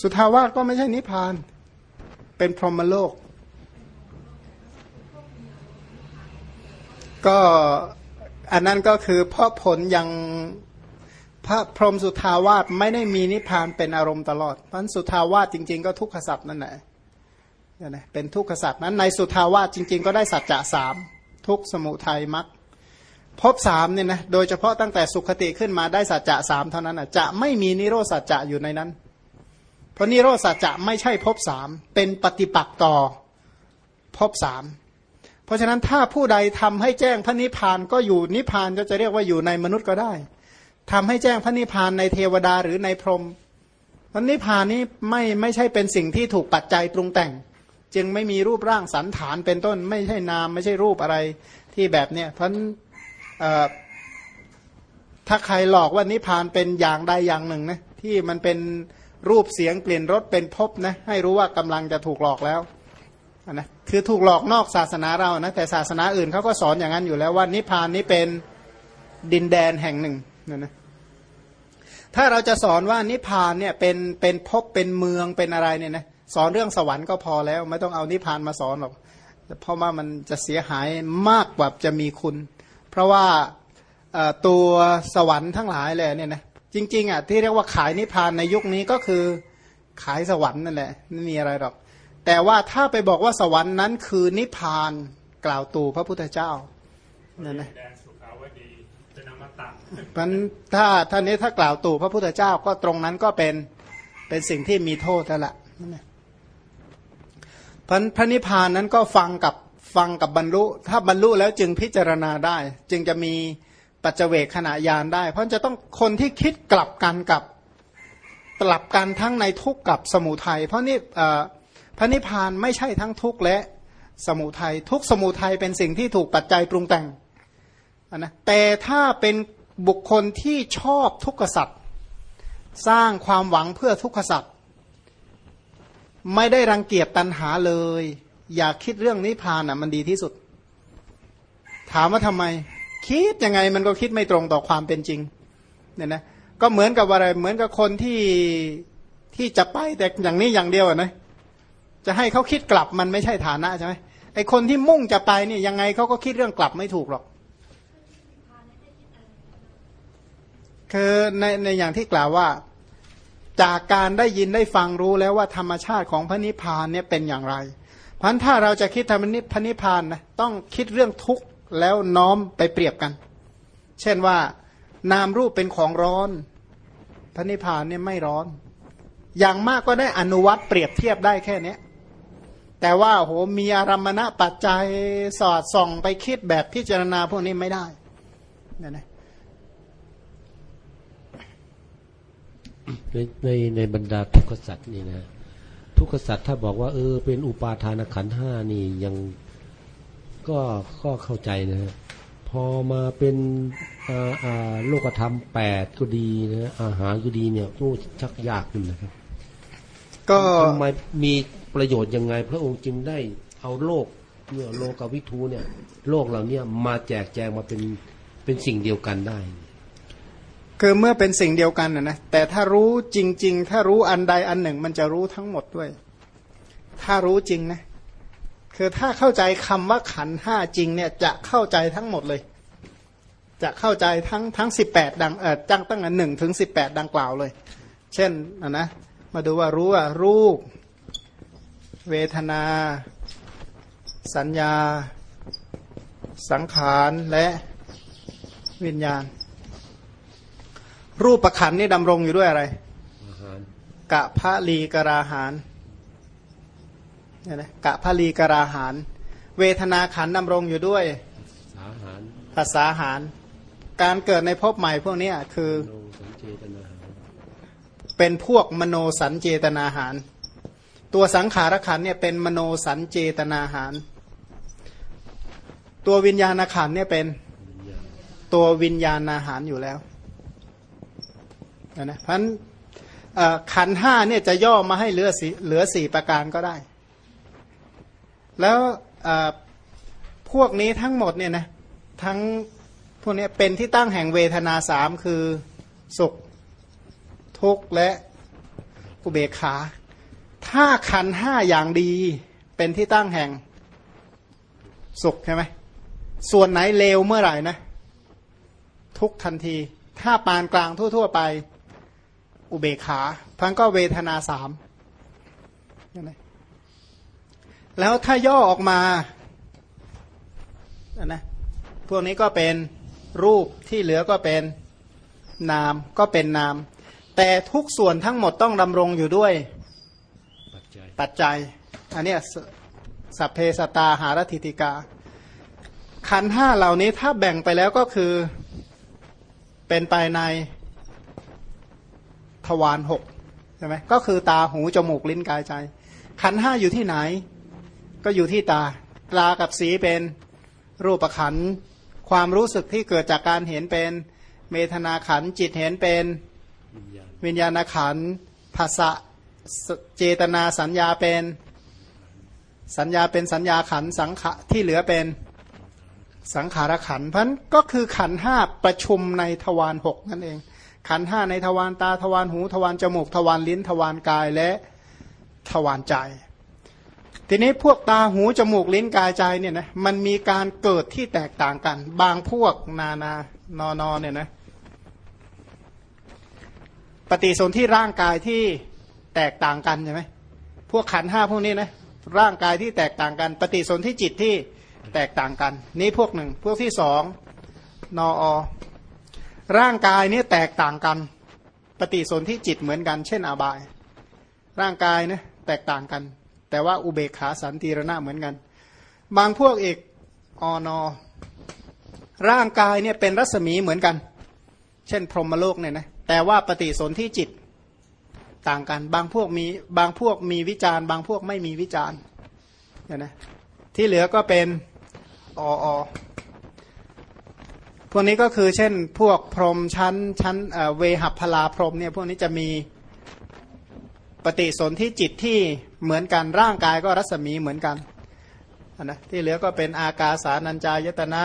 สุทาวาสก็ไม่ใช่นิพพาน เป็นพรหมโลก ก็อันนั้นก็คือเพราะผลยังพระพรหมสุทาวาสไม่ได้มีนิพพานเป็นอารมณ์ตลอดเพราะสุทาวาสจริง ๆ ก็ทุกขสัตว์นั่นแหละเนี่ยเป็นทุกขสัตว์นั้นในสุทาวาสจริง ๆ ก็ได้สัจจะสามทุกสมุทัยมรรคพบสามเนี่ยนะโดยเฉพาะตั้งแต่สุขติขึ้นมาได้สัจจะสามเท่านั้นอะจะไม่มีนิโรสัจจะอยู่ในนั้น เพราะนิโรธสัจจะไม่ใช่ภพสามเป็นปฏิปักษ์ต่อภพสามเพราะฉะนั้นถ้าผู้ใดทำให้แจ้งพระนิพพานก็อยู่นิพพานก็จะเรียกว่าอยู่ในมนุษย์ก็ได้ทำให้แจ้งพระนิพพานในเทวดาหรือในพรหมพระนิพพานนี้ไม่ไม่ใช่เป็นสิ่งที่ถูกปัจจัยปรุงแต่ง จึงไม่มีรูปร่างสันฐานเป็นต้น ไม่ใช่นามไม่ใช่รูปอะไรที่แบบเนี้ยเพราะถ้าใครหลอกว่านิพพานเป็นอย่างใดอย่างหนึ่งนะที่มันเป็น รูปเสียงเปลี่ยนรสเป็นภพนะให้รู้ว่ากำลังจะถูกหลอกแล้วนะคือถูกหลอกนอกศาสนาเรานะแต่ศาสนาอื่นเขาก็สอนอย่างนั้นอยู่แล้วว่านิพพานนี้เป็นดินแดนแห่งหนึ่งนะนะถ้าเราจะสอนว่านิพพานเนี่ยเป็นเป็นภพเป็นเมืองเป็นอะไรเนี่ยนะสอนเรื่องสวรรค์ก็พอแล้ว ไม่ต้องเอานิพพานมาสอนหรอกเพราะว่ามันจะเสียหายมากกว่าจะมีคุณ เพราะว่าตัวสวรรค์ทั้งหลายเลยเนี่ยนะ จริง ๆอะที่เรียกว่าขายนิพพานในยุคนี้ก็คือขายสวรรค์นั่นแหละไม่มีอะไรหรอก แต่ว่าถ้าไปบอกว่าสวรรค์นั้นคือนิพพานกล่าวตูพระพุทธเจ้านั่นนะมันถ้าท่านนี้ถ้ากล่าวตู่พระพุทธเจ้าก็ตรงนั้นก็เป็นเป็นสิ่งที่มีโทษแล้วล่ะพันพระนิพพานนั้นก็ฟังกับฟังกับบรรลุ ถ้าบรรลุแล้วจึงพิจารณาได้ จึงจะมี ปัจเจเวกขณะยานได้ เพราะจะต้องคนที่คิดกลับกันกับกลับกันทั้งในทุกข์กับสมุทัยเพราะนี่พระนิพพานไม่ใช่ทั้งทุกข์และสมุทัยทุกสมุทัยเป็นสิ่งที่ถูกปัจจัยปรุงแต่งนะแต่ถ้าเป็นบุคคลที่ชอบทุกขสัตว์สร้างความหวังเพื่อทุกขสัตว์ไม่ได้รังเกียจตัณหาเลย อยากคิดเรื่องนิพพานอะมันดีที่สุด ถามว่าทำไม คิดยังไงมันก็คิดไม่ตรงต่อความเป็นจริงเนี่ยนะก็เหมือนกับอะไรเหมือนกับคนที่ที่จะไปแต่อย่างนี้อย่างเดียวนะจะให้เขาคิดกลับมันไม่ใช่ฐานะใช่ไหมไอคนที่มุ่งจะไปเนี่ยยังไงเขาก็คิดเรื่องกลับไม่ถูกหรอกคือในในอย่างที่กล่าวว่าจากการได้ยินได้ฟังรู้แล้วว่าธรรมชาติของพระนิพพานเนี่ยเป็นอย่างไร เพราะถ้าเราจะคิดธรรมนิพนิพพานนะต้องคิดเรื่องทุกข์ แล้วน้อมไปเปรียบกัน เช่นว่านามรูปเป็นของร้อน พระนิพพานเนี่ยไม่ร้อน อย่างมากก็ได้อนุวัตเปรียบเทียบได้แค่นี้แต่ว่าโหมีอารมณะปัจจัยสอดส่องไปคิดแบบพิจารณาพวกนี้ไม่ได้นะนะในในในบรรดาทุกขสัตว์นี่นะ ทุกขสัตว์ถ้าบอกว่าเออเป็นอุปาทานขันห้านี่ยัง ก็ก็เข้าใจนะฮะพอมาเป็นอ่าอ่าโลกธรรมแปดก็ดีนะอาหารก็ดีเนี่ยโอ้ชักยากขึ้นนะครับ ก็ทำไมมีประโยชน์ยังไง พระองค์จึงได้เอาโลกเนี่ยโลกวิทูเนี่ย โลกเหล่านี้มาแจกแจงมาเป็นเป็นสิ่งเดียวกันได้ คือเมื่อเป็นสิ่งเดียวกันนะนะแต่ถ้ารู้จริง ๆ ถ้ารู้อันใดอันหนึ่ง มันจะรู้ทั้งหมดด้วย ถ้ารู้จริงนะ คือถ้าเข้าใจคำว่าขันห้าจริงเนี่ยจะเข้าใจทั้งหมดเลย จะเข้าใจทั้งทั้งสิบแปดดังเออจังตั้งแต่หนึ่งถึงสิบแปดดังกล่าวเลย เช่นนะนะมาดูว่ารู้ว่ารูป เวทนา สัญญา สังขารและวิญญาณ รูปประขันนี่ดำรงอยู่ด้วยอะไรกะพระลีกราหาร เนี่ยนะกะพระลีกราหาร เวทนาขันดำรงอยู่ด้วยภาษาหาร การเกิดในภพใหม่พวกนี้คือ เป็นพวกมโนสัญเจตนาหาร ตัวสังขารขันเนี่ยเป็นมโนสัญเจตนาหาร ตัววิญญาณขันเนี่ยเป็นตัววิญญาณอาหารอยู่แล้วนะพันขันห้าเนี่ยจะย่อมาให้เหลือสีเหลือสี่ประการก็ได้ แล้วพวกนี้ทั้งหมดเนี่ยนะทั้งพวกนี้เป็นที่ตั้งแห่งเวทนาสามคือสุขทุกข์และอุเบกขา ถ้าขันห้าอย่างดีเป็นที่ตั้งแห่งสุขใช่ไหมส่วนไหนเลวเมื่อไหร่นะ ทุกทันที ถ้าปานกลางทั่ว ๆ ไป อุเบกขาพังก็เวทนาสาม แล้วถ้าย่อออกมานะพวกนี้ก็เป็นรูปที่เหลือก็เป็นนามก็เป็นนาม แต่ทุกส่วนทั้งหมดต้องดำรงอยู่ด้วย ปัจจัยปัจจัยอันเนี้ยสสัพเพสตาหารติติกา ขันห้าเหล่านี้ถ้าแบ่งไปแล้วก็คือเป็นไปในทวารหกใช่ไหมก็คือตาหูจมูกลิ้นกายใจ ขันห้าอยู่ที่ไหน ก็อยู่ที่ตาตากับสีเป็นรูปขัน ความรู้สึกที่เกิดจากการเห็นเป็นเมทนาขัน จิตเห็นเป็นวิญญาณขันภาษะเจตนาสัญญาเป็นสัญญาเป็นสัญญาขันสังขะที่เหลือเป็นสังขารขันเพราะฉะนั้นก็คือขันห้าประชุมในทวารหกนั่นเอง ขันห้าในทวารตาทวารหูทวารจมูกทวารลิ้นทวารกายและทวารใจ ทีนี้พวกตาหูจมูกลิ้นกายใจเนี่ยนะมันมีการเกิดที่แตกต่างกัน บางพวกนานานอนอเนี่ยนะปฏิสนธิร่างกายที่แตกต่างกันใช่ไหมพวกขันห้าพวกนี้นะร่างกายที่แตกต่างกัน ปฏิสนธิจิตที่แตกต่างกัน นี่พวกหนึ่ง พวกที่สองนออร่างกายนี่แตกต่างกัน ปฏิสนธิจิตเหมือนกัน เช่นอาบาย ร่างกายนะแตกต่างกัน แต่ว่าอุเบกขาสันติรณะเหมือนกัน บางพวกอีกอนอร่างกายเนี่ยเป็นรัศมีเหมือนกัน เช่น พรหมโลกเนี่ยนะแต่ว่าปฏิสนธิจิตต่างกัน บางพวกมีบางพวกมีวิจารบางพวกไม่มีวิจารเนี่ยนะที่เหลือก็เป็นออพวกนี้ก็คือเช่นพวกพรหมชั้นชั้นเเวหัพพลาพรหมเนี่ยพวกนี้จะมี ปฏิสนธิจิตที่เหมือนกันร่างกายก็รัศมีเหมือนกันนะที่เหลือก็เป็นอากาสานัญจายตนะ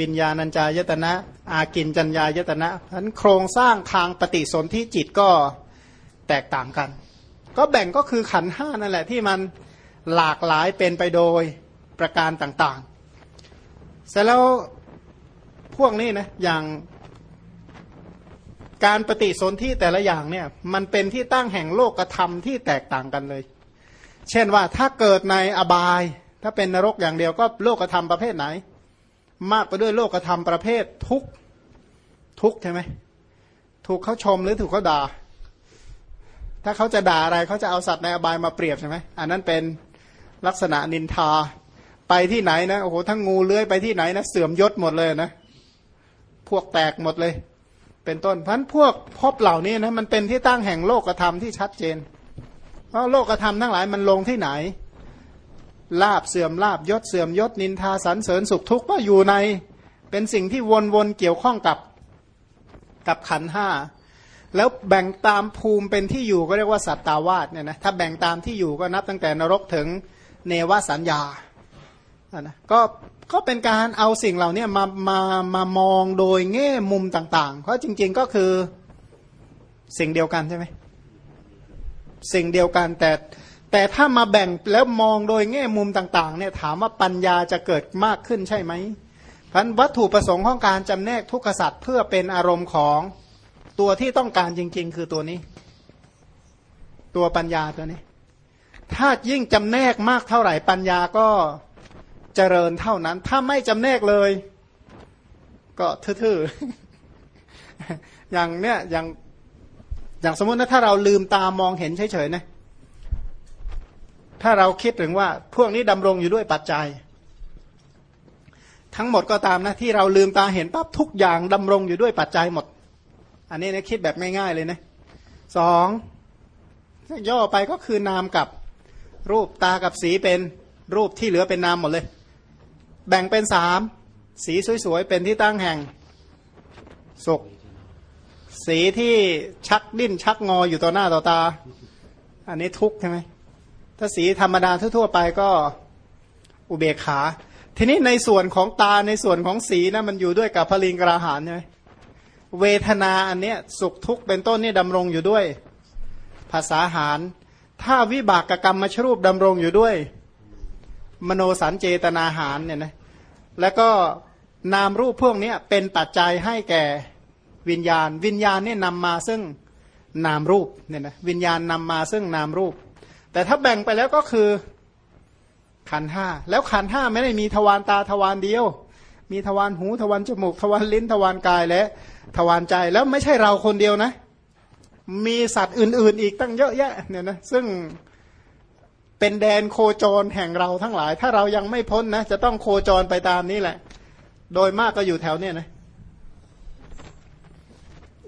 วิญญาณัญจายตนะ อากินจัญญายตนะเพราะฉะนั้นโครงสร้างทางปฏิสนธิจิตก็แตกต่างกัน ก็แบ่งก็คือขันห้านั่นแหละที่มันหลากหลายเป็นไปโดยประการต่างๆ เสร็จแล้วพวกนี้นะอย่าง การปฏิสนธิแต่ละอย่างเนี่ยมันเป็นที่ตั้งแห่งโลกธรรมที่แตกต่างกันเลย เช่นว่าถ้าเกิดในอบาย ถ้าเป็นนรกอย่างเดียวก็โลกธรรมประเภทไหน มากไปด้วยโลกธรรมประเภททุกทุกใช่ไหมถูกเขาชมหรือถูกเขาด่า ถ้าเขาจะด่าอะไรเขาจะเอาสัตว์ในอบายมาเปรียบใช่ไหมอันนั้นเป็นลักษณะนินทาไปที่ไหนนะโอ้โหทั้งงูเลื้อยไปที่ไหนนะเสื่อมยศหมดเลยนะพวกแตกหมดเลย เป็นต้นพันพวกพบเหล่านี้นะมันเป็นที่ตั้งแห่งโลกธรรมที่ชัดเจน เพราะโลกธรรมทั้งหลายมันลงที่ไหน ลาบเสื่อมลาบยศเสื่อมยศนินทาสันเสริญสุขทุกข์ก็อยู่ในเป็นสิ่งที่วนๆเกี่ยวข้องกับกับขันห้าแล้วแบ่งตามภูมิเป็นที่อยู่ก็เรียกว่าสัตตาวาสเนี่ยนะถ้าแบ่งตามที่อยู่ก็นับตั้งแต่นรกถึงเนวสัญญา นะก็ก็เป็นการเอาสิ่งเหล่านี้มามามามองโดยแง่มุมต่างๆ เพราะจริง ๆก็คือสิ่งเดียวกันใช่ไหมสิ่งเดียวกันแต่แต่ถ้ามาแบ่งแล้วมองโดยแง่มุมต่างๆเนี่ยถามว่าปัญญาจะเกิดมากขึ้นใช่ไหมพันวัตถุประสงค์ของการจำแนกทุกขสัตว์เพื่อเป็นอารมณ์ของตัวที่ต้องการจริง ๆ คือตัวนี้ ตัวปัญญาตัวนี้ ถ้ายิ่งจำแนกมากเท่าไหร่ปัญญาก็ เจริญเท่านั้น ถ้าไม่จำแนกเลย ก็ทื่อๆอย่างเนี้ยอย่างอย่างสมมตินะถ้าเราลืมตามองเห็นเฉยๆนะถ้าเราคิดถึงว่า พวกนี้ดำรงอยู่ด้วยปัจจัย ทั้งหมดก็ตามนะที่เราลืมตาเห็นปั๊บทุกอย่างดำรงอยู่ด้วยปัจจัยหมด อันนี้นะคิดแบบง่ายๆเลยนะสองย่อไปก็คือนามกับรูปตากับสีเป็นรูปที่เหลือเป็นนามหมดเลย แบ่งเป็นสามสีสวยๆ เป็นที่ตั้งแห่งสุข สีที่ชักดิ้นชักงออยู่ต่อหน้าต่อตา อันนี้ทุกข์ใช่ไหมถ้าสีธรรมดาทั่วๆไปก็อุเบกขา ทีนี้ในส่วนของตาในส่วนของสีนะมันอยู่ด้วยกับพลิงกราหานใช่ไหมเวทนาอันเนี้ยสุขทุกข์เป็นต้นนี่ดำรงอยู่ด้วย ภาษาหาร ถ้าวิบากกรรมมชรูปดำรงอยู่ด้วย มโนสันเจตนาหารเนี่ยนะแล้วก็นามรูปพวกนี้เป็นปัจจัยให้แก่วิญญาณ วิญญาณเนี่ยนำมาซึ่งนามรูปเนี่ยนะวิญญาณนำมาซึ่งนามรูป แต่ถ้าแบ่งไปแล้วก็คือขันห้าแล้วขันห้าไม่ได้มีทวารตาทวารเดียว มีทวารหูทวารจมูกทวารลิ้นทวารกายและทวารใจแล้วไม่ใช่เราคนเดียวนะ มีสัตว์อื่น ๆ อีกตั้งเยอะแยะเนี่ยนะซึ่ง เป็นแดนโคจรแห่งเราทั้งหลาย ถ้าเรายังไม่พ้นนะ จะต้องโคจรไปตามนี้แหละ โดยมากก็อยู่แถวเนี้ยนะ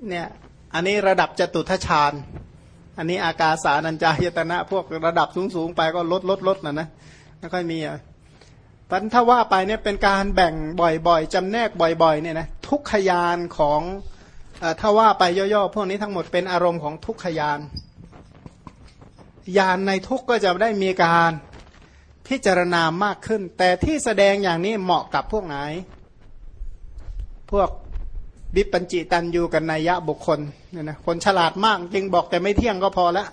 เนี่ยอันนี้ระดับจตุทชาญอันนี้อากาสานัญจายตนะ พวกระดับสูงๆไปก็ลดลดลดนะนะไม่ค่อยมีอะพันถ้าว่าไปเนี่ยเป็นการแบ่งบ่อยๆจำแนกบ่อยๆเนี่ยนะทุกขยานของอถ้าว่าไปย่อๆพวกนี้ทั้งหมดเป็นอารมณ์ของทุกขยาน ยานในทุกก็จะได้มีการพิจารณามากขึ้น แต่ที่แสดงอย่างนี้เหมาะกับพวกไหน พวกบิปัญจิตันยูกันนัยยะบุคคลเนี่ยนะคนฉลาดมากจึงบอกแต่ไม่เที่ยงก็พอแล้ว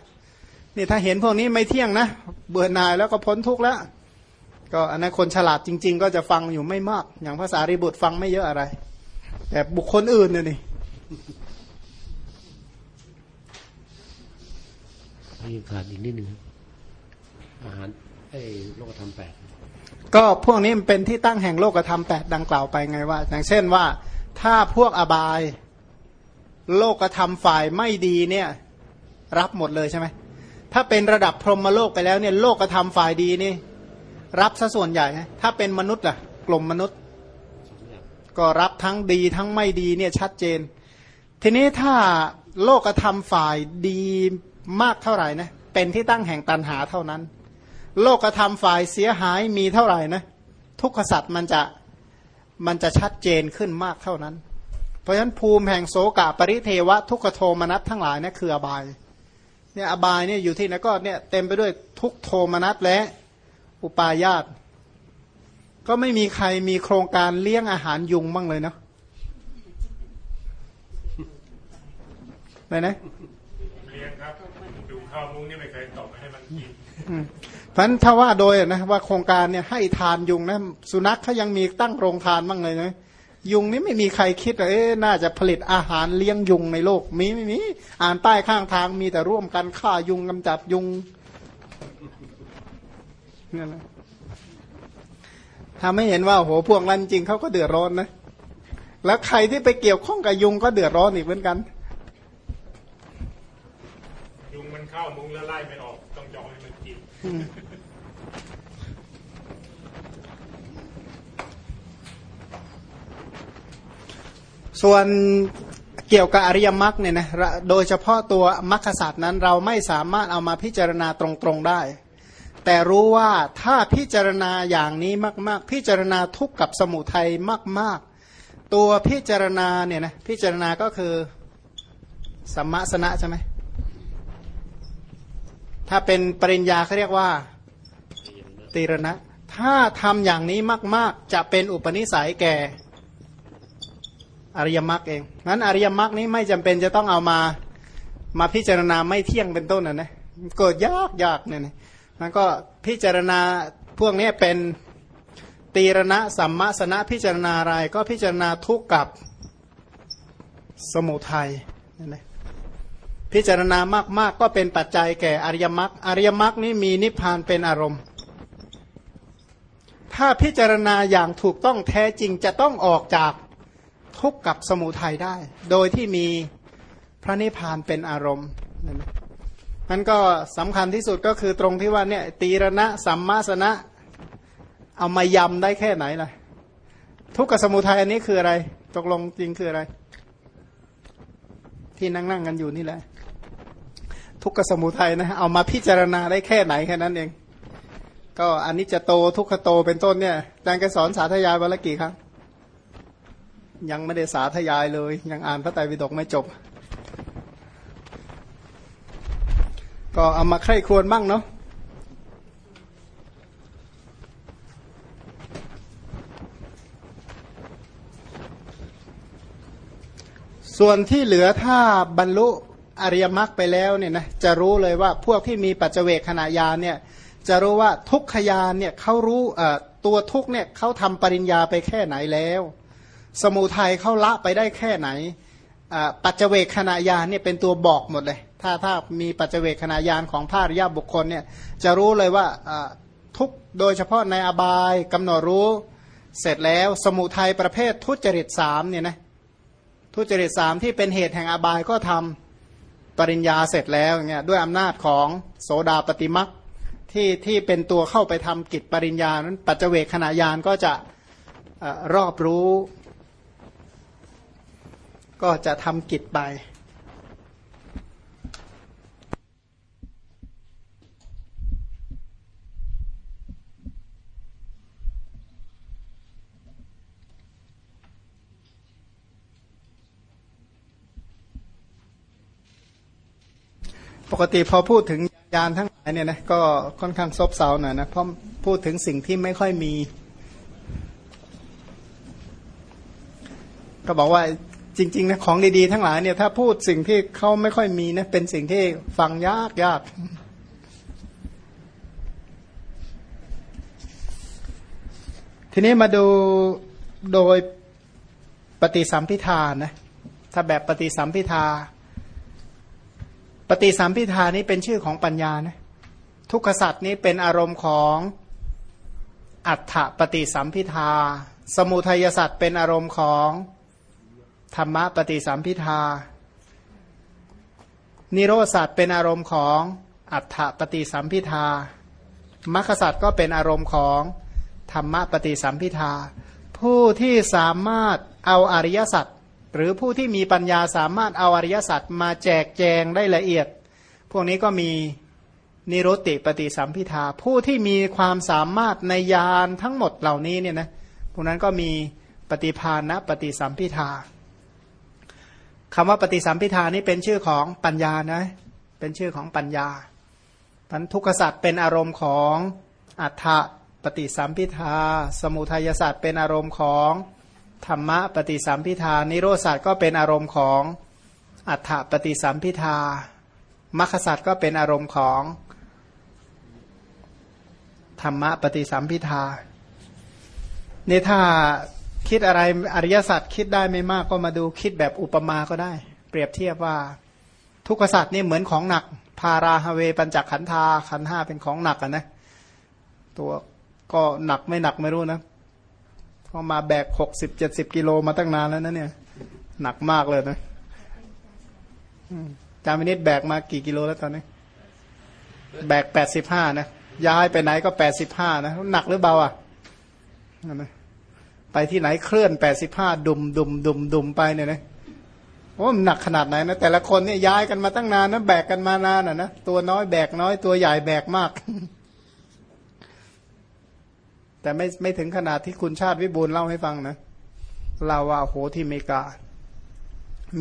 นี่ถ้าเห็นพวกนี้ไม่เที่ยงนะ เบื่อหน่ายแล้วก็พ้นทุกข์แล้ว ก็อันนั้นคนฉลาดจริง ๆ ก็จะฟังอยู่ไม่มาก อย่างภาษาริบุตรฟังไม่เยอะอะไร แต่บุคคลอื่นเนี่ยนี่ นี่ขาดอีกนิดหนึ่งอาหารไอ้โลกธรรมแปดก็พวกนี้มันเป็นที่ตั้งแห่งโลกธรรมแปดดังกล่าวไปไงว่า อย่างเช่นว่า ถ้าพวกอบาย โลกธรรมฝ่ายไม่ดีเนี่ย รับหมดเลยใช่ไหมถ้าเป็นระดับพรหมโลกไปแล้วเนี่ยโลกธรรมฝ่ายดีนี่ รับซะส่วนใหญ่นะถ้าเป็นมนุษย์ล่ะ กลุ่มมนุษย์ ก็รับทั้งดีทั้งไม่ดีเนี่ยชัดเจน ทีนี้ถ้าโลกธรรมฝ่ายดี มากเท่าไหร่นะเป็นที่ตั้งแห่งตันหาเท่านั้น โลกธรรมฝ่ายเสียหายมีเท่าไหร่นะทุกขสัตว์มันจะมันจะชัดเจนขึ้นมากเท่านั้น เพราะฉะนั้นภูมิแห่งโสกะปริเทวะ ทุกขโทมนัสทั้งหลายนะคืออบายเนี่ยอบายเนี่ยอยู่ที่ไหนก็เนี่ยเต็มไปด้วยทุกโทมนัสและอุปาญาตก็ไม่มีใครมีโครงการเลี้ยงอาหารยุงบ้างเลยเนาะไหนนะ เลี้ยงครับดูข้าวมุ้งนี่ไม่เคยตกให้มันกิน อืม เพราะฉะนั้นถ้าว่าโดยนะว่าโครงการเนี่ยให้ทานยุงนะสุนัขเขายังมีตั้งโรงทานบ้างเลยนะยุงนี่ไม่มีใครคิดว่าเอ๊ะน่าจะผลิตอาหารเลี้ยงยุงในโลกมีไม่มีอ่านป้ายข้างทางมีแต่ร่วมกันฆ่ายุงกำจัดยุงนี่แหละถ้าไม่เห็นว่าโหพวกนั้นจริงเขาก็เดือดร้อนนะ แล้วใครที่ไปเกี่ยวข้องกับยุงก็เดือดร้อนอีกเหมือนกัน ยุงมันเข้ามุ้งแล้วไล่ไม่ออกต้องยอมให้มันกิน ส่วนเกี่ยวกับอริยมรรคเนี่ยนะโดยเฉพาะตัวมรรคศาสตร์นั้นเราไม่สามารถเอามาพิจารณาตรงๆได้ แต่รู้ว่าถ้าพิจารณาอย่างนี้มาก ๆ พิจารณาทุกข์กับสมุทัยมาก ๆ ตัวพิจารณาเนี่ยนะพิจารณาก็คือสัมมาสนะใช่ไหม ถ้าเป็นปริญญาเขาเรียกว่าตีรณะ ถ้าทำอย่างนี้มาก ๆ จะเป็นอุปนิสัยแก่อริยมรรคเองนั้นอริยมรรคนี้ไม่จำเป็นจะต้องเอามามาพิจารณาไม่เที่ยงเป็นต้นนะนะเกิดยากยากเนี่ยนะมันก็พิจารณาพวกนี้เป็นตีรณะสัมมาสนะพิจารณาอะไรก็พิจารณาทุกข์กับสมุทัยเนี่ยนะ พิจารณามากๆก็เป็นปัจจัยแก่อริยมรรคอริยมรรคนี้มีนิพพานเป็นอารมณ์ ถ้าพิจารณาอย่างถูกต้องแท้จริงจะต้องออกจากทุกข์กับสมุทัยได้ โดยที่มีพระนิพพานเป็นอารมณ์นั่นนะมันก็สำคัญที่สุดก็คือตรงที่ว่าเนี่ยตีรณะสัมมาสนะเอามายำได้แค่ไหนล่ะทุกข์กับสมุทัยอันนี้คืออะไร ตกลงจริงคืออะไร ที่นั่งนั่งกันอยู่นี่แหละ ทุกขสมุทัยนะเอามาพิจารณาได้แค่ไหนแค่นั้นเอง ก็อันนี้จะโตทุกขโตเป็นต้นเนี่ยอาจารย์แกสอนสาธยายวันละกี่ครั้งยังไม่ได้สาธยายเลย ยังอ่านพระไตรปิฎกไม่จบ ก็เอามาใคร่ครวญบ้างเนาะส่วนที่เหลือถ้าบรรลุ อริยมรรคไปแล้วเนี่ยนะจะรู้เลยว่าพวกที่มีปัจเจเวกขณะยานเนี่ยจะรู้ว่าทุกขยานเนี่ยเขารู้ตัวทุกเนี่ยเขาทำปริญญาไปแค่ไหนแล้ว สมุทัยเขาละไปได้แค่ไหนปัจเจเวกขณะยานเนี่ยเป็นตัวบอกหมดเลย ถ้าถ้ามีปัจเจเวกขณะยานของภาริยาบุคคลเนี่ยจะรู้เลยว่าทุกโดยเฉพาะในอบายกำหนดรู้เสร็จแล้วสมุทัยประเภททุจริตสามเนี่ยนะทุจริตสามที่เป็นเหตุแห่งอบายก็ทำ ปริญญาเสร็จแล้วเงี้ยด้วยอำนาจของโสดาปฏิมักที่ที่เป็นตัวเข้าไปทำกิจปริญญานั้นปัจเจกขณะยานก็จะอรอบรู้ ก็จะทำกิจไป ปกติพอพูดถึงยานทั้งหลายเนี่ยนะก็ค่อนข้างซบเซาหน่อยนะเพราะพูดถึงสิ่งที่ไม่ค่อยมี ก็บอกว่าจริงๆนะของดีๆทั้งหลายเนี่ยถ้าพูดสิ่งที่เขาไม่ค่อยมีนะเป็นสิ่งที่ฟังยากยากทีนี้มาดูโดยปฏิสัมพิธานะถ้าแบบปฏิสัมพิธา ปฏิสัมพิธานี้เป็นชื่อของปัญญานะทุกขสัตว์นี้เป็นอารมณ์ของอัฏฐปฏิสัมพิทา สมุทัยสัตว์เป็นอารมณ์ของธรรมปฏิสัมพิทา นิโรสัตว์เป็นอารมณ์ของอัฏฐปฏิสัมพิทามรรคสัตว์ก็เป็นอารมณ์ของธรรมปฏิสัมพิทา ผู้ที่สามารถเอาอริยสัจ หรือผู้ที่มีปัญญาสามารถเอาอริยสัจมาแจกแจงได้ละเอียด พวกนี้ก็มีนิโรติปฏิสัมพิทา ผู้ที่มีความสามารถในยานทั้งหมดเหล่านี้เนี่ยนะพวกนั้นก็มีปฏิภาณปฏิสัมพิทาคำว่าปฏิสัมพิทานี้เป็นชื่อของปัญญานะเป็นชื่อของปัญญาพันทุกขสัตว์เป็นอารมณ์ของอัฏฐปฏิสัมพิทา สมุทัยสัตว์เป็นอารมณ์ของ ธรรมะปฏิสัมพิทา นิโรสัตก็เป็นอารมณ์ของอัฏฐปฏิสัมพิทามรรคสัตก็เป็นอารมณ์ของธรรมะปฏิสัมพิทานี่ถ้าคิดอะไรอริยสัจคิดได้ไม่มากก็มาดูคิดแบบอุปมาก็ได้ เปรียบเทียบว่า ทุกขสัตว์นี่เหมือนของหนัก พาราฮเวปัญจขันธาขันห้าเป็นของหนักอะนะ ตัวก็หนักไม่หนักไม่รู้นะ พอมาแบกหกสิบเจ็ดสิบกิโลมาตั้งนานแล้วนะเนี่ย หนักมากเลยนะจามินิดแบกมากี่กิโลแล้วตอนนี้ แบกแปดสิบห้านะ ย้ายไปไหนก็แปดสิบห้านะ หนักหรือเบาอะไปที่ไหนเคลื่อนแปดสิบห้าดุมดุมดุมดุมไปเนี่ยนะโอ้หนักขนาดไหนนะ แต่ละคนเนี่ยย้ายกันมาตั้งนานนะ แบกกันมานานอะนะ ตัวน้อยแบกน้อยตัวใหญ่แบกมาก แต่ไม่ไม่ถึงขนาดที่คุณชาติวิบูลเล่าให้ฟังนะเราว่าโหที่เมกา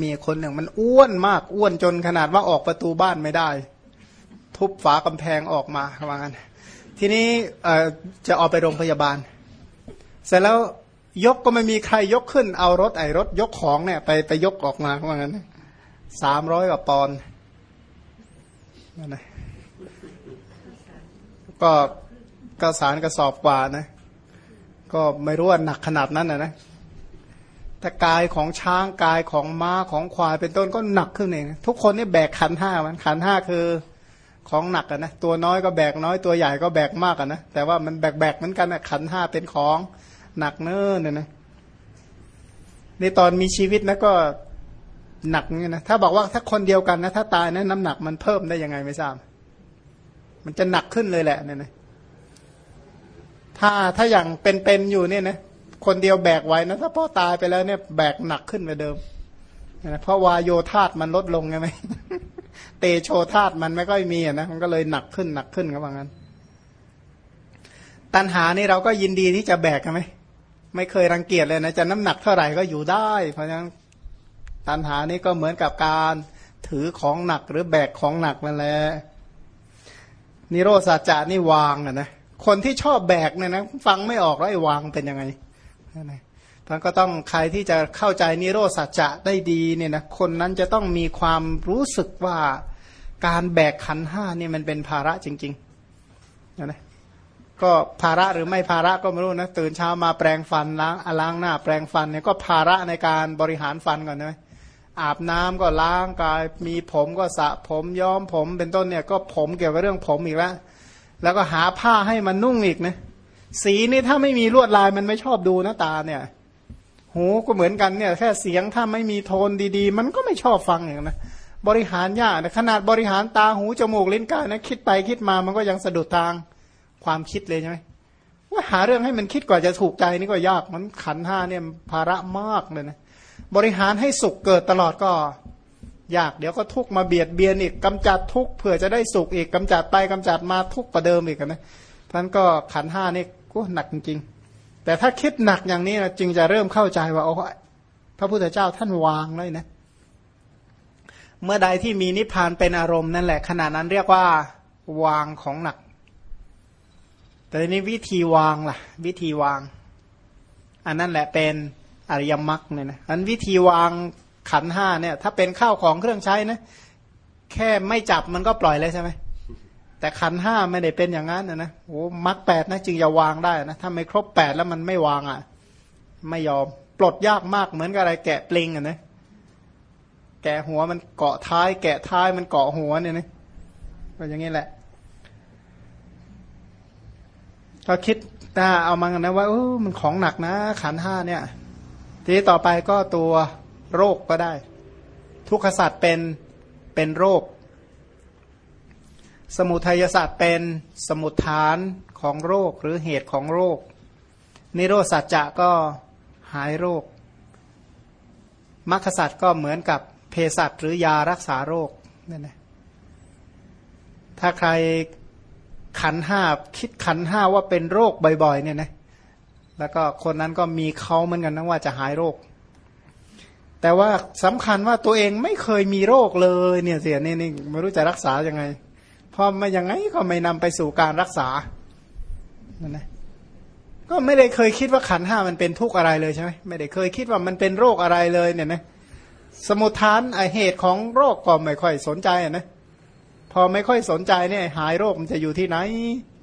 มีคนหนึ่งมันอ้วนมากอ้วนจนขนาดว่าออกประตูบ้านไม่ได้ ทุบฝากำแพงออกมาว่างั้นทีนี้จะเอาไปโรงพยาบาล เสร็จแล้วยกก็ไม่มีใครยกขึ้น เอารถไอ้รถยกของเนี่ย ไปไปยกออกมาว่างั้นสามร้อยกว่าปอนด์ก็ ก็สารกระสอบกว่านะ ก็ไม่รู้ว่าหนักขนาดนั้นนะนะแต่กายของช้างกายของม้าของควายเป็นต้นก็หนักขึ้นเองทุกคนนี่แบกขันห้ามันขันห้าคือของหนักอะนะตัวน้อยก็แบกน้อยตัวใหญ่ก็แบกมากอะนะแต่ว่ามันแบกแบกเหมือนกันนะขันห้าเป็นของหนักเน้อเนี่ยนะในตอนมีชีวิตนะก็หนักเนี่ยนะถ้าบอกว่าถ้าคนเดียวกันนะถ้าตายนะน้ำหนักมันเพิ่มได้ยังไงไม่ทราบ มันจะหนักขึ้นเลยแหละเนี่ยนะ ถ้าถ้าอย่างเป็นๆอยู่เนี่ยนะคนเดียวแบกไว้นะถ้าพ่อตายไปแล้วเนี่ย แบกหนักขึ้นไปเดิมนะเพราะวายโยธาตมันลดลงไงไหมเตโชธาตมันไม่ก็มีนะมันก็เลยหนักขึ้นหนักขึ้นครับว่างั้น ตันหานี่เราก็ยินดีที่จะแบกกันไหมไม่เคยรังเกียจเลยนะจะน้ำหนักเท่าไหร่ก็อยู่ได้ เพราะฉะนั้นตันหานี่ก็เหมือนกับการถือของหนักหรือแบกของหนักนั่นแหละนิโรธาจานี่วางอะนะ คนที่ชอบแบกเนี่ยนะฟังไม่ออกแล้วไอ้วางเป็นยังไงท่านก็ต้องใครที่จะเข้าใจนิโรธสัจจะได้ดีเนี่ยนะคนนั้นจะต้องมีความรู้สึกว่าการแบกขันห้าเนี่ยมันเป็นภาระจริงๆนะนะก็ภาระหรือไม่ภาระก็ไม่รู้นะตื่นเช้ามาแปรงฟันล้างล้างหน้า แปรงฟันเนี่ยก็ภาระในการบริหารฟันก่อนนะอาบน้ำก็ล้างกายมีผมก็สระผมย้อมผมเป็นต้นเนี่ยก็ผมเกี่ยวกับเรื่องผมอีกแล้ว แล้วก็หาผ้าให้มันนุ่งอีกนะสีนี่ถ้าไม่มีลวดลายมันไม่ชอบดูนะตาเนี่ย หูก็เหมือนกันเนี่ย แค่เสียงถ้าไม่มีโทนดีๆ มันก็ไม่ชอบฟังอย่างนะบริหารยากนะขนาดบริหารตาหูจมูกลิ้นกายนะคิดไปคิดมามันก็ยังสะดุดทางความคิดเลยใช่ไหมว่าหาเรื่องให้มันคิดกว่าจะถูกใจนี่ก็ยากมันขันห้าเนี่ยภาระมากเลยนะบริหารให้สุขเกิดตลอดก็ ยากเดี๋ยวก็ทุกมาเบียดเบียนอีกกำจัดทุกเผื่อจะได้สุขอีกกำจัดไปกำจัดมาทุกประเดิมอีกนะท่านก็ขันห้านี่ก็หนักจริง แต่ถ้าคิดหนักอย่างนี้นะจึงจะเริ่มเข้าใจว่าโอ้พระพุทธเจ้าท่านวางเลยนะ เมื่อใดที่มีนิพพานเป็นอารมณ์นั่นแหละขณะนั้นเรียกว่าวางของหนัก แต่นี้วิธีวางล่ะ วิธีวาง อันนั้นแหละเป็นอริยมรรคเนี่ยนะอันวิธีวาง ขันห้าเนี่ย ถ้าเป็นข้าวของเครื่องใช้นะแค่ไม่จับมันก็ปล่อยเลยใช่ไหมแต่ขันห้าไม่ได้เป็นอย่างนั้นนะนะโอ้มักแปดนะจึงจะวางได้นะถ้าไม่ครบแปดแล้วมันไม่วางอะ ไม่ยอมปลดยากมากเหมือนกับอะไรแกะปลิงอะนะแกะหัวมันเกาะท้าย แกะท้ายมันเกาะหัวเนี่ยนะก็อย่างนี้แหละก็คิดถ้าเอามากันนะว่าเออมันของหนักนะ ขันห้าเนี่ย ทีต่อไปก็ตัว โรคก็ได้ ทุกขสัตว์เป็นเป็นโรค สมุทัยศาสตร์เป็นสมุทฐานของโรคหรือเหตุของโรค นิโรสัจจะก็หายโรคมรรคสัตว์ก็เหมือนกับเภสัชหรือยารักษาโรคนั่นแหละถ้าใครขันห้าคิดขันห้าว่าเป็นโรคบ่อยๆเนี่ยนะแล้วก็คนนั้นก็มีเขาเหมือนกันนะว่าจะหายโรค แต่ว่าสำคัญว่าตัวเองไม่เคยมีโรคเลยเนี่ยเสียนี่นี่ไม่รู้จะรักษายังไงพอมายังไงก็ไม่นำไปสู่การรักษานั่นนะก็ไม่ได้เคยคิดว่าขันห้ามันเป็นทุกข์อะไรเลยใช่ไหมไม่ได้เคยคิดว่ามันเป็นโรคอะไรเลยเนี่ยนะสมุทฐานเหตุของโรคก็ไม่ค่อยสนใจนะพอไม่ค่อยสนใจเนี่ยหายโรคมันจะอยู่ที่ไหน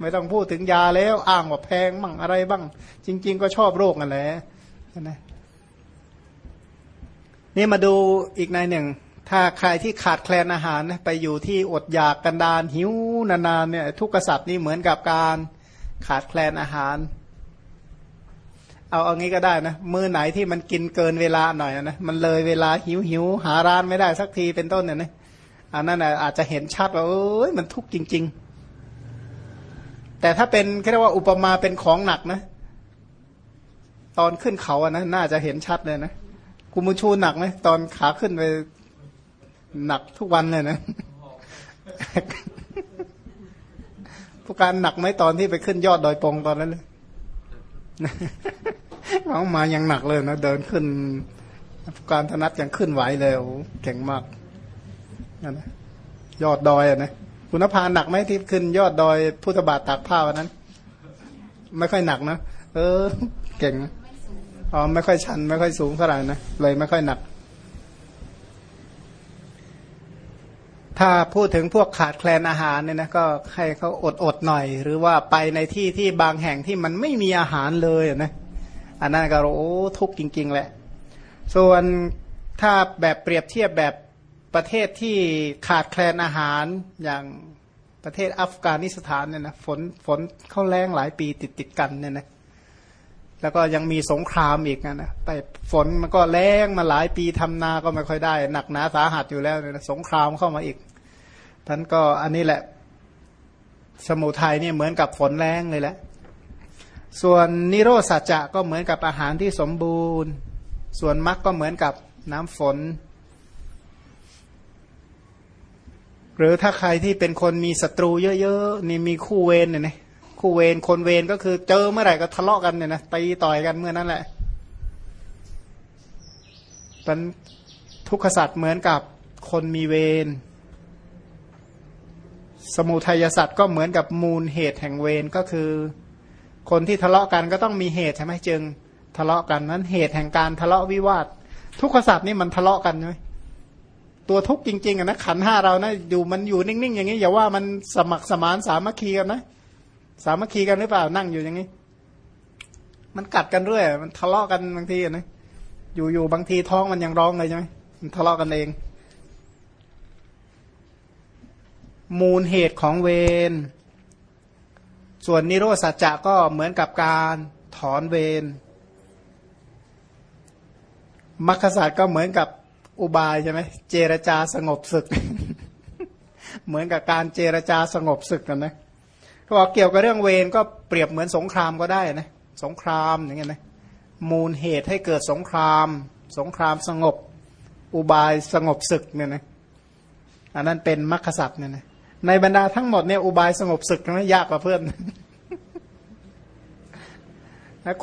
ไม่ต้องพูดถึงยาแล้วอ้างว่าแพงบ้างอะไรบ้าง จริง ๆ ก็ชอบโรคนั่นแหละนะ นี่มาดูอีกในหนึ่ง ถ้าใครที่ขาดแคลนอาหารไปอยู่ที่อดอยากกันดานหิวนานๆเนี่ยทุกขสัตว์นี่เหมือนกับการขาดแคลนอาหาร เอาเอางี้ก็ได้นะมือไหนที่มันกินเกินเวลาหน่อยนะมันเลยเวลาหิวหิวหาร้านไม่ได้สักทีเป็นต้นเนี่ยนะอันนั้นอาจจะเห็นชัดว่าเอ้ยมันทุกข์จริง ๆ แต่ถ้าเป็นเรียกว่าอุปมาเป็นของหนักนะ ตอนขึ้นเขาอะนะน่าจะเห็นชัดเลยนะ กุมุชูหนักไหมตอนขาขึ้นไปหนักทุกวันเลยนะผู้การหนักไหมตอนที่ไปขึ้นยอดดอยปงตอนนั้นเลยเขามายังหนักเลยนะเดินขึ้นผู้การธนัดยังขึ้นไหวเลยโอ้เก่งมากนั่นนะยอดดอยอะนะคุณภาหนักไหมที่ขึ้นยอดดอยพุทธบาทตากผ้าวันนั้น ไม่ค่อยหนักนะเออ เก่ง อ๋อไม่ค่อยชัน ไม่ค่อยสูงเท่าไหร่นะเลยไม่ค่อยหนัก ถ้าพูดถึงพวกขาดแคลนอาหารเนี่ยนะก็ให้เขาอดอดหน่อย หรือว่าไปในที่ที่บางแห่งที่มันไม่มีอาหารเลยนะอันนั้นก็โอ้ทุกจริง ๆ แหละ ส่วนถ้าแบบเปรียบเทียบแบบประเทศที่ขาดแคลนอาหารอย่างประเทศอัฟกานิสถานเนี่ยนะฝนฝนเข้าแรงหลายปีติดติดกันเนี่ยนะ แล้วก็ยังมีสงครามอีกนะไปฝนมันก็แรงมาหลายปีทำนาก็ไม่ค่อยได้ หนักหนาสาหัสอยู่แล้วเนี่ยนะสงครามเข้ามาอีกท่านก็อันนี้แหละ สมุทัยเนี่ยเหมือนกับฝนแรงเลยแหละ ส่วนนิโรสัจจะก็เหมือนกับอาหารที่สมบูรณ์ ส่วนมรรคก็เหมือนกับน้ำฝน หรือถ้าใครที่เป็นคนมีศัตรูเยอะๆนี่มีคู่เวรเนี่ย คู่เวรคนเวรก็คือเจอเมื่อไหร่ก็ทะเลาะกันเนี่ยนะตีต่อยกันเมื่อนั้นแหละเป็นทุกขสัตว์เหมือนกับคนมีเวรสมุทัยสัตว์ก็เหมือนกับมูลเหตุแห่งเวรก็คือ คนที่ทะเลาะกันก็ต้องมีเหตุใช่ไหมจึงทะเลาะกันนั้นเหตุแห่งการทะเลาะวิวาท ทุกขสัตว์นี่มันทะเลาะกันใช่ไหมตัวทุกข์จริงๆอะนะขันห้าเรานะอยู่มันอยู่นิ่งๆอย่างนี้อย่าว่ามันสมัครสมานสามัคคีกันนะ สามัคคีกันหรือเปล่านั่งอยู่อย่างนี้ มันกัดกันเรื่อยมันทะเลาะกันบางทีอะนะอยู่ๆบางทีท้องมันยังร้องเลยใช่ไหมมันทะเลาะกันเอง มูลเหตุของเวรส่วนนิโรธสัจจะก็เหมือนกับการถอนเวรมรรคศาสตร์ก็เหมือนกับอุบายใช่ไหมเจรจาสงบศึก เหมือนกับการเจรจาสงบศึกกันนะ เขาบอกเกี่ยวกับเรื่องเวรก็เปรียบเหมือนสงครามก็ได้นะสงครามอย่างเงี้ยนะมูลเหตุให้เกิดสงคราม สงครามสงบ อุบายสงบศึกเนี่ยนะอันนั้นเป็นมรรคสัตว์เนี่ยนะในบรรดาทั้งหมดเนี่ยอุบายสงบศึกนะยากกว่าเพื่อน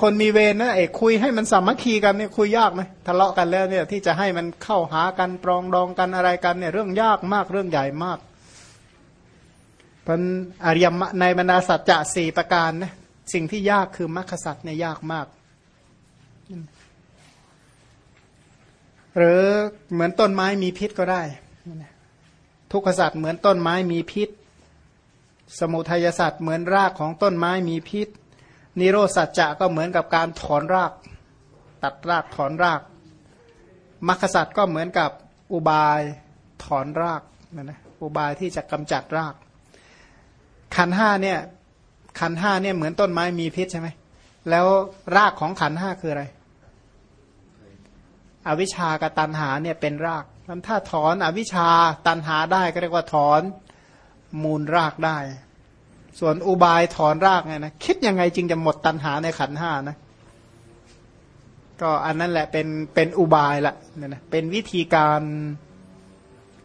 คนมีเวรนะเอกคุยให้มันสามัคคีกันเนี่ยคุยยากไหมทะเลาะกันแล้วเนี่ยที่จะให้มันเข้าหากันปรองดองกันอะไรกันเนี่ยเรื่องยากมากเรื่องใหญ่มาก เป็นอริยมในบรรดาสัจจะสี่ประการนะสิ่งที่ยากคือมรรคสัตว์เนี่ยยากมาก หรือเหมือนต้นไม้มีพิษก็ได้ ทุกขสัตว์เหมือนต้นไม้มีพิษ สมุทัยสัตว์เหมือนรากของต้นไม้มีพิษ นิโรสัจจะก็เหมือนกับการถอนราก ตัดรากถอนรากมรรคสัตว์ก็เหมือนกับอุบายถอนรากนะนะอุบายที่จะกำจัดราก ขันห้าเนี่ยขันห้าเนี่ยเหมือนต้นไม้มีพิษใช่ไหมแล้วรากของขันห้าคืออะไร อวิชากับตันหาเนี่ยเป็นรากนั้นถ้าถอนอวิชาตันหาได้ก็เรียกว่าถอนมูลรากได้ ส่วนอุบายถอนรากเนี่ยนะคิดยังไงจึงจะหมดตัณหาในขันห้านะก็อันนั้นแหละเป็นเป็นอุบายละเนี่ยนะเป็นวิธีการ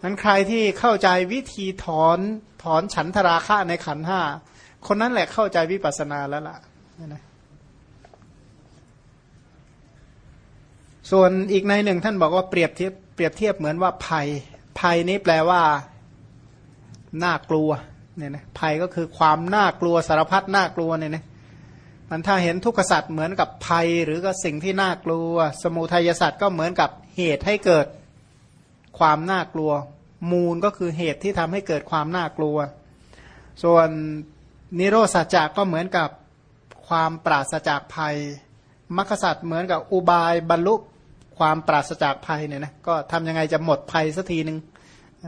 นั้นใครที่เข้าใจวิธีถอนถอนฉันทราคะในขันห้าคนนั้นแหละเข้าใจวิปัสสนาแล้วล่ะเนี่ยนะส่วนอีกในหนึ่งท่านบอกว่าเปรียบเทียบเปรียบเทียบเหมือนว่าภัยภัยนี้แปลว่าน่ากลัวเนี่ยนะภัยก็คือความน่ากลัวสารพัดน่ากลัวเนี่ยนะมันถ้าเห็นทุกขสัตว์เหมือนกับภัย หรือก็สิ่งที่น่ากลัว สมุทัยสัตว์ก็เหมือนกับเหตุให้เกิด ความน่ากลัว มูลก็คือเหตุที่ทำให้เกิดความน่ากลัว ส่วนนิโรสัจจะก็เหมือนกับความปราศจากภัยมรรคสัตว์เหมือนกับอุบายบรรลุความปราศจากภัยเนี่ยนะก็ทำยังไงจะหมดภัยสักทีหนึ่ง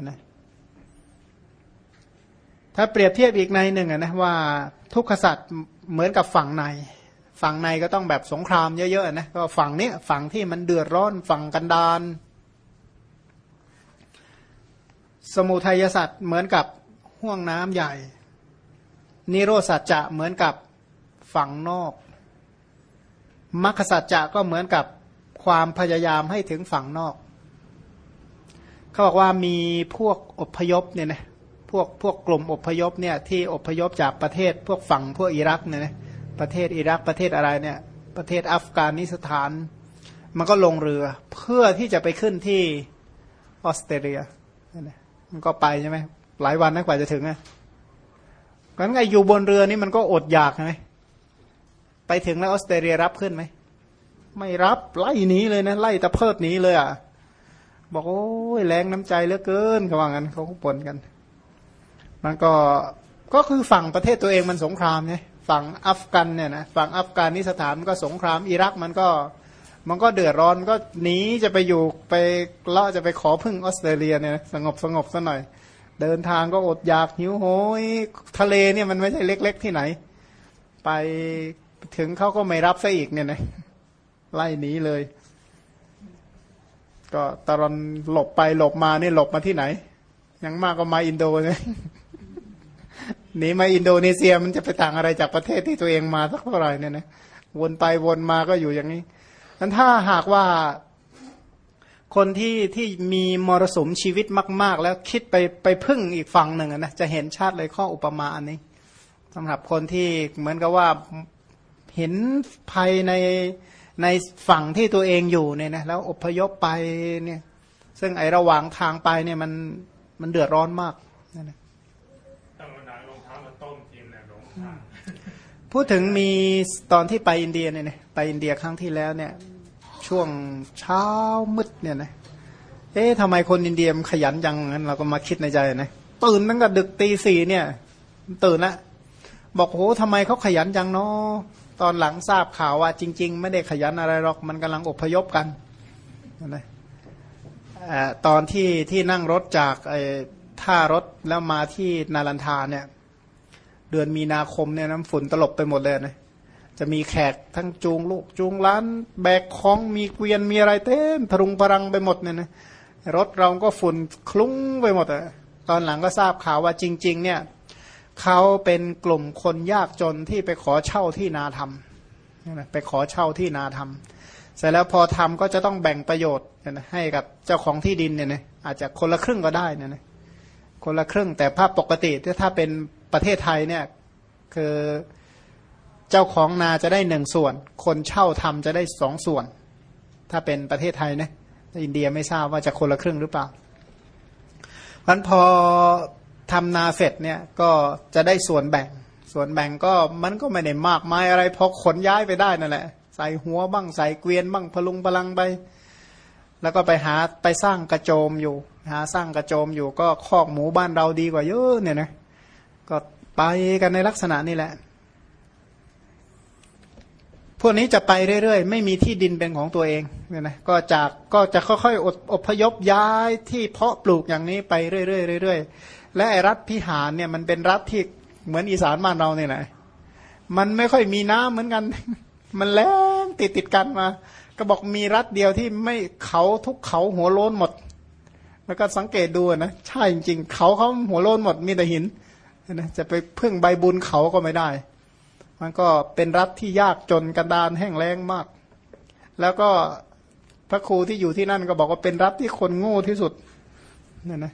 นะถ้าเปรียบเทียบอีกในหนึ่งนะว่าทุกขสัตว์เหมือนกับฝั่งใน ฝั่งในก็ต้องแบบสงครามเยอะๆนะก็ฝั่งนี้ฝั่งที่มันเดือดร้อนฝั่งกันดาน สมุทัยสัตว์เหมือนกับห่วงน้ำใหญ่ นิโรสัจจะเหมือนกับฝั่งนอกมรรคสัจจะก็เหมือนกับความพยายามให้ถึงฝั่งนอกเขาบอกว่ามีพวกอพยพเนี่ยนะพวกพวกกลุ่มอพยพเนี่ยที่อพยพจากประเทศพวกฝั่งพวกอิรักเนี่ยนะประเทศอิรักประเทศอะไรเนี่ย ประเทศอัฟกานิสถาน มันก็ลงเรือเพื่อที่จะไปขึ้นที่ออสเตรเลียมัน ก็ไปใช่ไหมหลายวันนะกว่าจะถึงอะงั้นไงอยู่บนเรือนี่มันก็อดอยากใช่ไหมไปถึงแล้วออสเตรเลียรับขึ้นไหมไม่รับไล่หนีเลยนะไล่ตะเพิดหนีเลยอะบอกโอ้ยแรงน้ำใจเหลือเกินเขาว่างั้นเขาก็ปนกัน มันก็ก็คือฝั่งประเทศตัวเองมันสงครามไงฝั่งอัฟกันเนี่ยนะฝั่งอัฟกานิสถานมันก็สงครามอิรักมันก็ มันก็เดือดร้อนก็หนีจะไปอยู่ไปเลาะจะไปขอพึ่งออสเตรเลียเนี่ยสงบสงบซะหน่อย เดินทางก็อดอยากหิวโหยทะเลเนี่ยมันไม่ใช่เล็ก ๆ ที่ไหน ไปถึงเขาก็ไม่รับซะอีกเนี่ยนะไล่หนีเลย ก็ตอนหลบไปหลบมานี่หลบมาที่ไหน ยังมากก็มาอินโดเลยหนีมาอินโดนีเซียมันจะไปต่างอะไรจากประเทศที่ตัวเองมาสักเท่าไหร่เนี่ยนะวนไปวนมาก็อยู่อย่างนี้ นั้นถ้าหากว่าคนที่ที่มีมรสุมชีวิตมาก ๆ แล้วคิดไปไปพึ่งอีกฝั่งหนึ่งนะจะเห็นชาติเลยข้ออุปมาอันนี้สำหรับคนที่เหมือนกับว่าเห็นภัยในในฝั่งที่ตัวเองอยู่เนี่ยนะแล้วอพยพไปเนี่ย ซึ่งไอระหว่างทางไปเนี่ยมันมันเดือดร้อนมากนั่นนะพูดถึงมีตอนที่ไปอินเดียเนี่ยไปอินเดียครั้งที่แล้วเนี่ย ช่วงเช้ามืดเนี่ยนะเอ๊ะทำไมคนอินเดียมขยันจังงั้นเราก็มาคิดในใจนะตื่นตั้งแต่ดึกตีสี่เนี่ย ตื่นละบอกโหทำไมเขาขยันจังเนาะตอนหลังทราบข่าวว่าจริง ๆ ไม่ได้ขยันอะไรหรอกมันกำลังอพยพกันนะตอนที่ที่นั่งรถจากไอ้ท่ารถแล้วมาที่นารันทาเนี่ย เดือนมีนาคมเนี่ยน้ำฝุ่นตลบไปหมดเลยนะ จะมีแขกทั้งจูงลูกจูงร้าน แบกของมีเกวียนมีอะไรเต็มทรุงพรังไปหมดเนี่ยนะรถเราก็ฝุ่นคลุ้งไปหมดอะตอนหลังก็ทราบข่าวว่าจริง ๆ เนี่ยเขาเป็นกลุ่มคนยากจนที่ไปขอเช่าที่นาทำนะไปขอเช่าที่นาทำเสร็จแล้วพอทำก็จะต้องแบ่งประโยชน์นะให้กับเจ้าของที่ดินเนี่ยนะอาจจะคนละครึ่งก็ได้เนี่ยนะคนละครึ่งแต่ภาพปกติถ้าเป็นประเทศไทยเนี่ยคือ เจ้าของนาจะได้หนึ่งส่วน คนเช่าทำจะได้สองส่วน ถ้าเป็นประเทศไทยนะอินเดียไม่ทราบว่าจะคนละครึ่งหรือเปล่ามันพอทำนาเสร็จเนี่ยก็จะได้ส่วนแบ่ง ส่วนแบ่งก็มันก็ไม่ได้มากมายอะไรพอขนย้ายไปได้นั่นแหละ ใส่หัวบ้างใส่เกวียนบ้างพลุงพลังไป แล้วก็ไปหาไปสร้างกระโจมอยู่ หาสร้างกระโจมอยู่ก็คอกหมูบ้านเราดีกว่าเยอะเนี่ยนะก็ไปกันในลักษณะนี้แหละ พวกนี้จะไปเรื่อยๆ ไม่มีที่ดินเป็นของตัวเองเนี่ยนะก็จากก็จะค่อยๆอดอพยพย้ายที่เพาะปลูกอย่างนี้ไปเรื่อยๆเรื่อยๆและรัฐพิหารเนี่ยมันเป็นรัฐที่เหมือนอีสานบ้านเราเนี่ยแหละมันไม่ค่อยมีน้ำเหมือนกัน มันแล้งติดติดๆกันมา ก็บอกมีรัฐเดียวที่ไม่เขาทุกเขาหัวโล้นหมด แล้วก็สังเกตดูนะใช่จริงๆเขาเขาหัวโล้นหมดมีแต่หินนะจะไปพึ่งใบบุญเขาก็ไม่ได้ มันก็เป็นรัฐที่ยากจนกระดานแห้งแล้งมาก แล้วก็พระครูที่อยู่ที่นั่นก็บอกว่าเป็นรัฐที่คนโง่ที่สุดเนี่ยนะ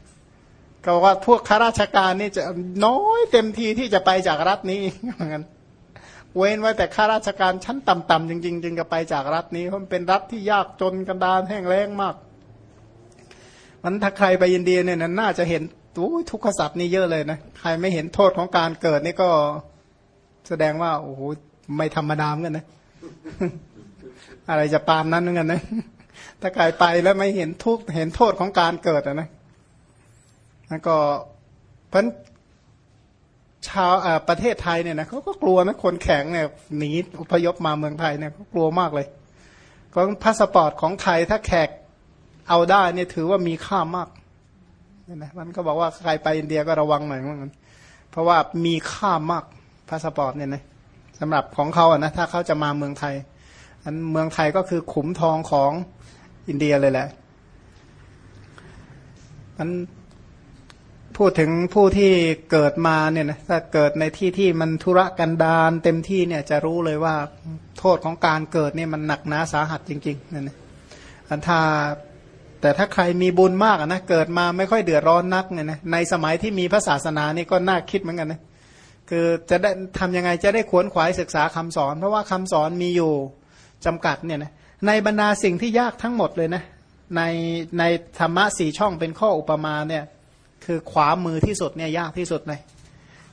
ก็บอกว่าพวกข้าราชการนี่จะน้อยเต็มทีที่จะไปจากรัฐนี้เหมือนกันเว้นไว้แต่ข้าราชการชั้นต่ำๆจริงๆจึงจะไปจากรัฐนี้เพราะมันเป็นรัฐที่ยากจนกันดานแห้งแล้งมากมันถ้าใครไปอินเดียเนี่ยน่าจะเห็นทุกขสัตว์นี่เยอะเลยนะใครไม่เห็นโทษของการเกิดนี่ก็ แสดงว่าโอ้โหไม่ธรรมดามกันนะ อะไรจะปานนั้นเหมือนกันนะ ถ้าใครไปแล้วไม่เห็นทุกเห็นโทษของการเกิดอะนะแล้วก็เพันชาวประเทศไทยเนี่ยนะเขาก็กลัวนะคนแข็งเนี่ยหนีอพยพมาเมืองไทยเนี่ยเขากลัวมากเลยก็พาสปอร์ตของไทยถ้าแขกเอาได้เนี่ยถือว่ามีค่ามากเนี่ยนะมันก็บอกว่าใครไปอินเดียก็ระวังหน่อยเหมือนกันเพราะว่ามีค่ามาก พาสปอร์ตเนี่ยนะสำหรับของเขาอะนะถ้าเขาจะมาเมืองไทย อันเมืองไทยก็คือขุมทองของอินเดียเลยแหละมันพูดถึงผู้ที่เกิดมาเนี่ยนะถ้าเกิดในที่ที่มันทุรกันดารเต็มที่เนี่ยจะรู้เลยว่าโทษของการเกิดเนี่ยมันหนักหนาสาหัสจริงๆนั่นนะอันถ้าแต่ถ้าใครมีบุญมากนะเกิดมาไม่ค่อยเดือดร้อนนักเนี่ยนะในสมัยที่มีพระศาสนานี่ก็น่าคิดเหมือนกันนะ คือจะได้ทำยังไงจะได้ขวนขวายศึกษาคำสอน เพราะว่าคำสอนมีอยู่จำกัดเนี่ยนะในบรรดาสิ่งที่ยากทั้งหมดเลยนะในในธรรมะสี่ช่องเป็นข้ออุปมาเนี่ยคือขวามือที่สุดเนี่ยยากที่สุดเลย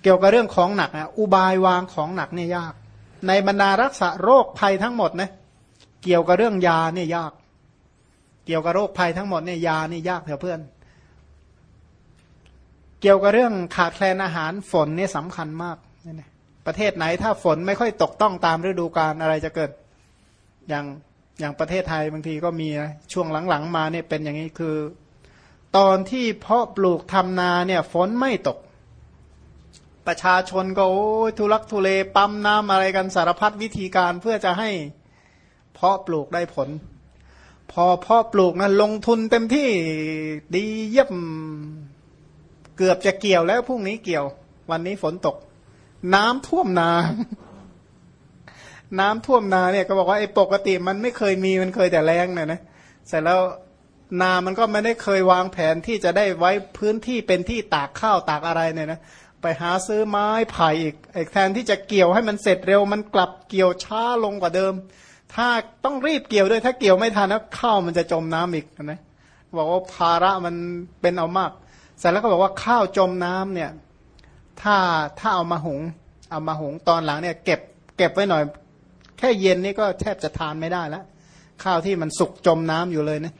เกี่ยวกับเรื่องของหนักนะอุบายวางของหนักเนี่ยยาก ในบรรดารักษาโรคภัยทั้งหมดนะเกี่ยวกับเรื่องยาเนี่ยยาก เกี่ยวกับโรคภัยทั้งหมดเนี่ยยานี่ยากเถอะเพื่อน กี่ยวกับเรื่องขาดแคลนอาหารฝนเนี่ยสำคัญมากเนี่ยประเทศไหนถ้าฝนไม่ค่อยตกต้องตามฤดูกาลอะไรจะเกิด อย่างอย่างประเทศไทยบางทีก็มีนะช่วงหลังๆมาเนี่ยเป็นอย่างนี้คือ ตอนที่เพาะปลูกทำนาเนี่ยฝนไม่ตก ประชาชนก็โอ้ยทุลักทุเลปั๊มน้ำอะไรกันสารพัดวิธีการเพื่อจะให้เพาะปลูกได้ผล พอเพาะปลูกนะลงทุนเต็มที่ดีเยี่ยม เกือบจะเกี่ยวแล้วพรุ่งนี้เกี่ยว วันนี้ฝนตก น้ำท่วมนา น้ำท่วมนาเนี่ยก็บอกว่าไอ้ปกติมันไม่เคยมีมันเคยแต่แรงเนี่ยนะเสร็จแล้วนามันก็ไม่ได้เคยวางแผนที่จะได้ไว้พื้นที่เป็นที่ตากข้าวตากอะไรเนี่ยนะไปหาซื้อไม้ไผ่อีกไอ้แทนที่จะเกี่ยวให้มันเสร็จเร็ว มันกลับเกี่ยวช้าลงกว่าเดิม ถ้าต้องรีบเกี่ยวด้วยถ้าเกี่ยวไม่ทันแล้วข้าวมันจะจมน้ำอีกนะบอกว่าภาระมันเป็นเอามาก เสร็จแล้วก็บอกว่าข้าวจมน้ำเนี่ย ถ้าถ้าเอามาหุง เอามาหุงตอนหลังเนี่ย เก็บ เก็บไว้หน่อย แค่เย็นนี่ก็แทบจะทานไม่ได้แล้วข้าวที่มันสุกจมน้ำอยู่เลยเนะ